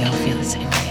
we all feel the same way.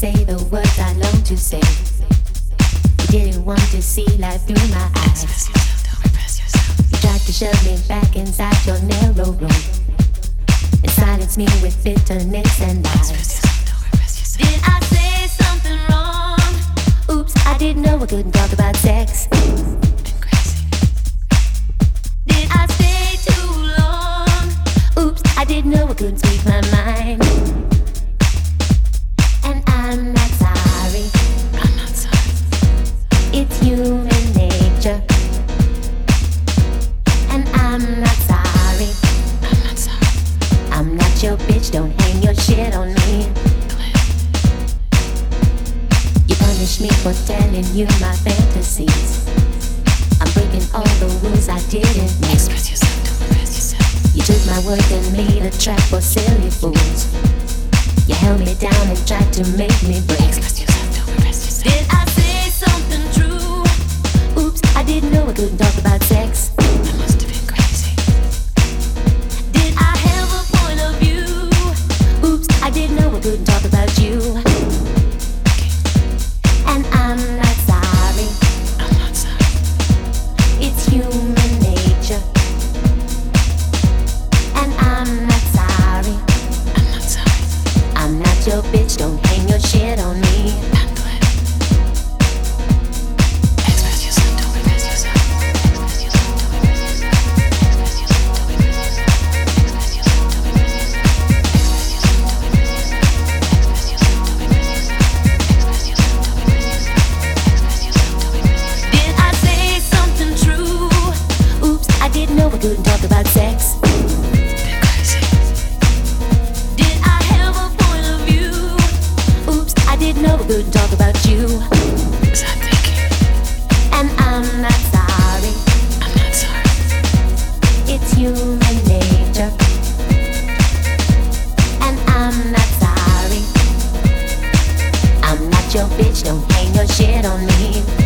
say the words I long to say. You didn't want to see life through my eyes. Suppress yourself, don't repress You tried to shove me back inside your narrow room and silence me with bitterness and lies. Suppress yourself, don't repress yourself. Did I say something wrong? Oops, I didn't know I couldn't talk about. punish me for telling you my fantasies. I'm breaking all the rules I didn't make. Express yourself, don't impress yourself. You took my work and made a trap for silly fools. You held me down and tried to make me break. Express yourself, don't impress yourself. Did I time.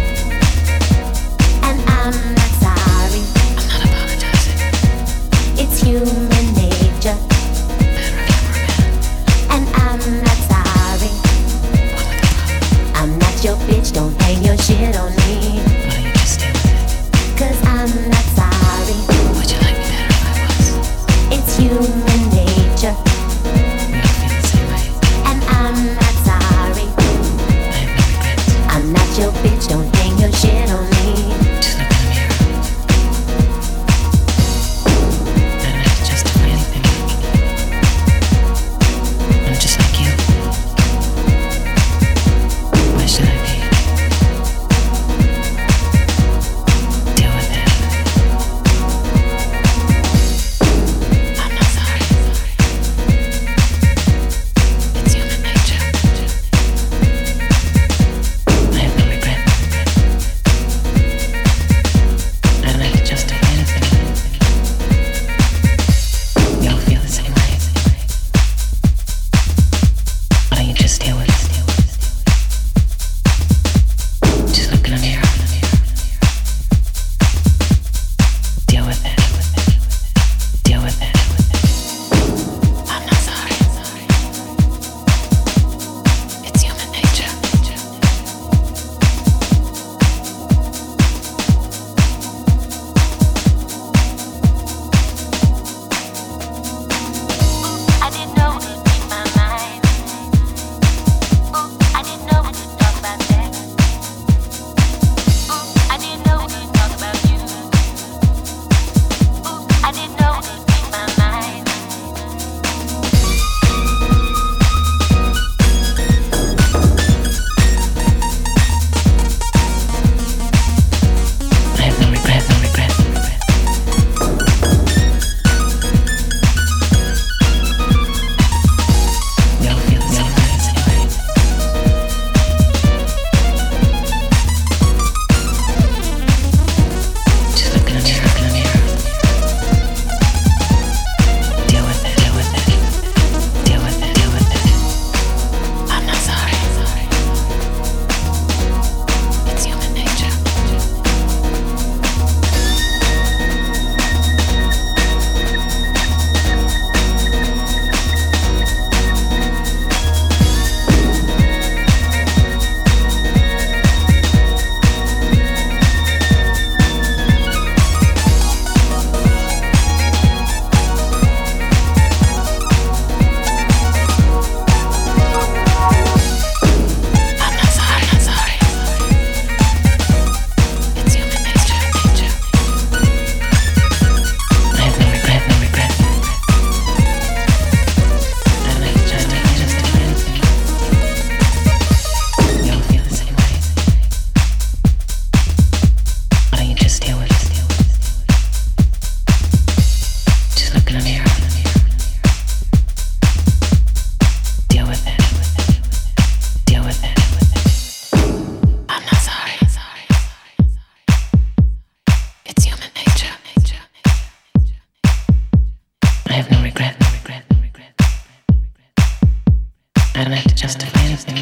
I don't have to justify anything.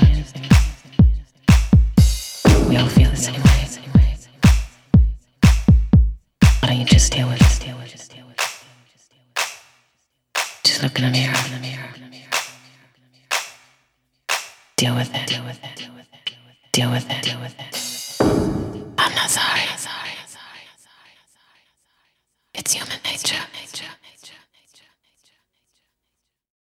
We all feel the same way. Why don't you just deal with it? Just look in the mirror. Deal with it. Deal with it. I'm not sorry. It's human.